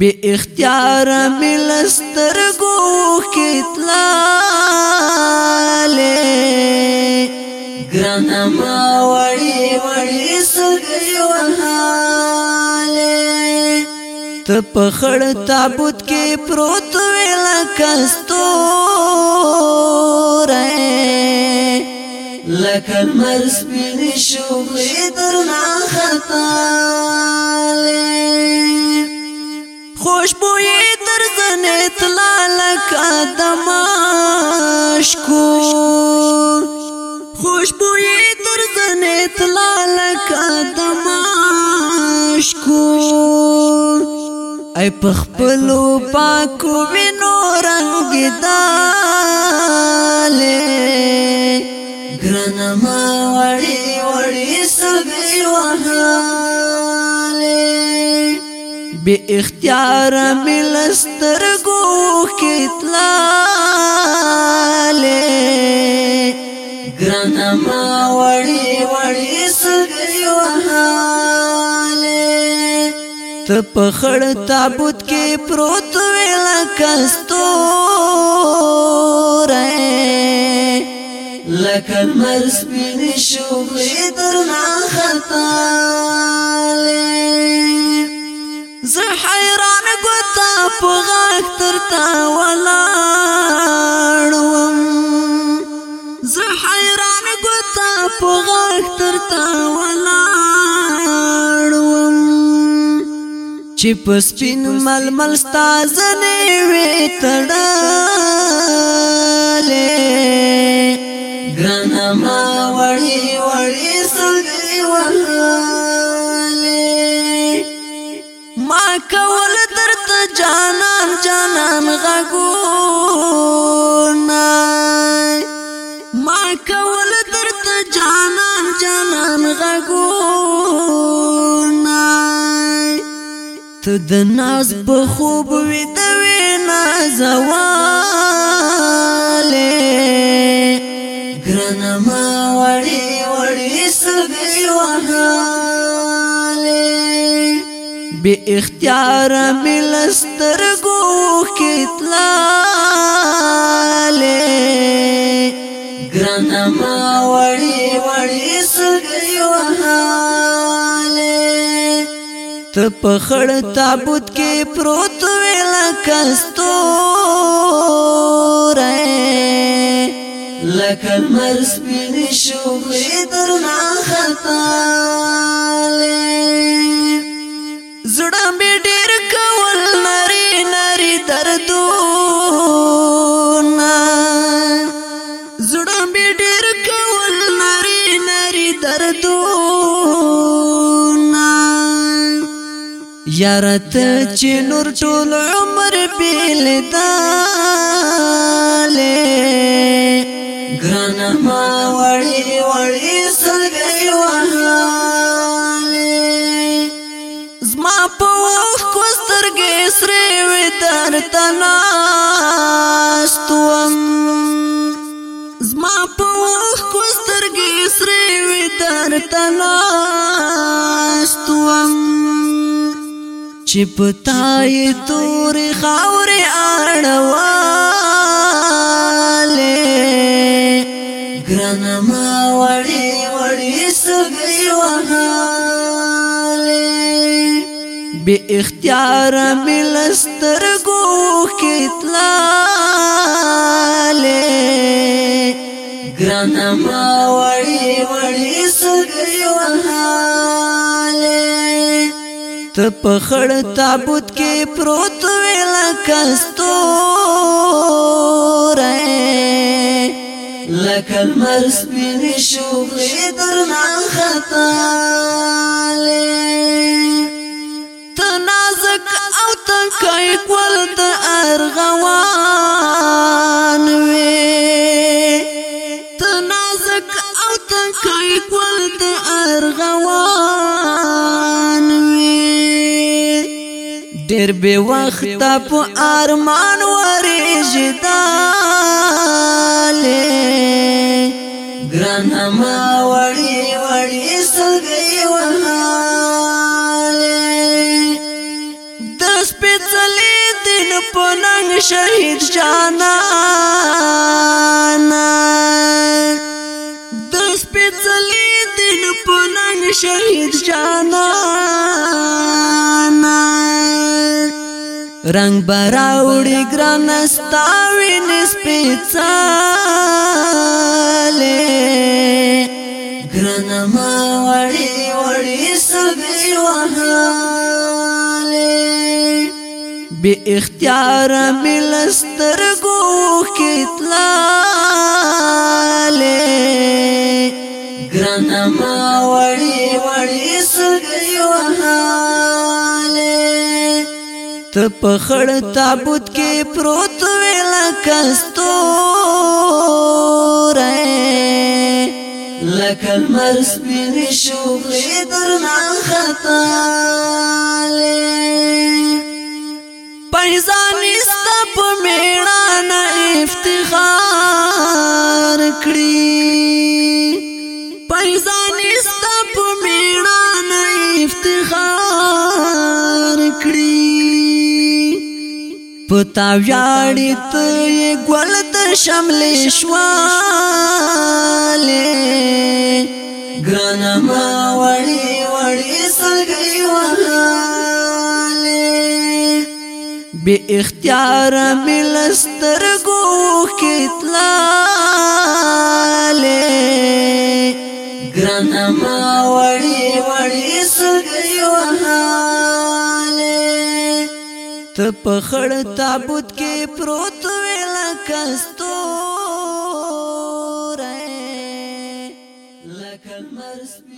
بے اختیار ملستر گو کتلا لے گرنما وڑی وڑی سگی وحالے تپخڑ تابوت کے پروت ویلا کستو رے لکن مرس بین شوخی درنا خطا خوشبوئی تر زنه تلال قدم اشکور خوشبوئی تر زنه تلال قدم اشکور ای پخپلو پاکو وینو رنگ داله ګرنما وړي وړي سبي وهاله بے اختیار ملستر گو کتلا لے گرنما وڑی وڑی سگیو حالے تپخڑ تابوت کے پروت ویلا کستو رہے لکن مرس بین شوخی درنا خطا په غاښ ترتا ولاړم زه حیران ګوتا په غاښ ترتا ولاړم چې په سپین مل مل ستا زنه وې تړلې ګرنه ما وړي وړي سلګي ولاړ غګونا ما کول درته جانان جانان غګونا ته د ناز په خوب وې د وینا زواله ګرنما وړي بی اختیار ملستر گو کتلا لے گرنما وڑی وڑی سگی وحالے تپ خڑ تابوت کے پروت ویلا کستو رے لکن مرس بینی شوگی درنا خطالے ډمبې ډېر کول نری نری دردونه زړمبې ډېر کول نری نری دردونه یار ته چې نور ټول عمر بیل دالې ګرانه ما وړي درته ناست وم زما په وښکو سترګې سرې وې درته ناست وم چې په تا یې تورې خاورې اړولې ګرانه بے اختیار ملستر گو کتلا لے گرانما وڑی وڑی سگئی وحالے تپ خڑ تابوت کے پروت ویلا کستو رہے لکل مرس بینی شوخی درنا خطالے نازک او تنکای کول د ارغوان وې ته نازک او تنکای کول د ارغوان وې ډېر به وخت په ارمان ورې جداله ګران ما पुनंग शहीद जानाना दो स्पिचली दिन पुनंग शहीच जानाना रंग बरा उड़ी ग्रानस तावीन स्पिचले वड़ी वड़ी सवे بی اختیار ملستر گو کتلا لے گرنما وڑی وڑی سگی وحالے تپ خڑ تابوت کے پروت ویلا کستو رے لکل مرس بینی شوخی درنا خطالے فیضان است په میړانه افتخار کړی فیضان است په میړانه افتخار کړی پتا ویاړی ته ګل ته شملې شواله ګرانما وړي بے اختیار ملستر گو کتلا لے گرانا ما وڑی وڑی سگی وحالے تپ خڑ تابوت کے پروت ویلا کستو رہے لکا مرس بی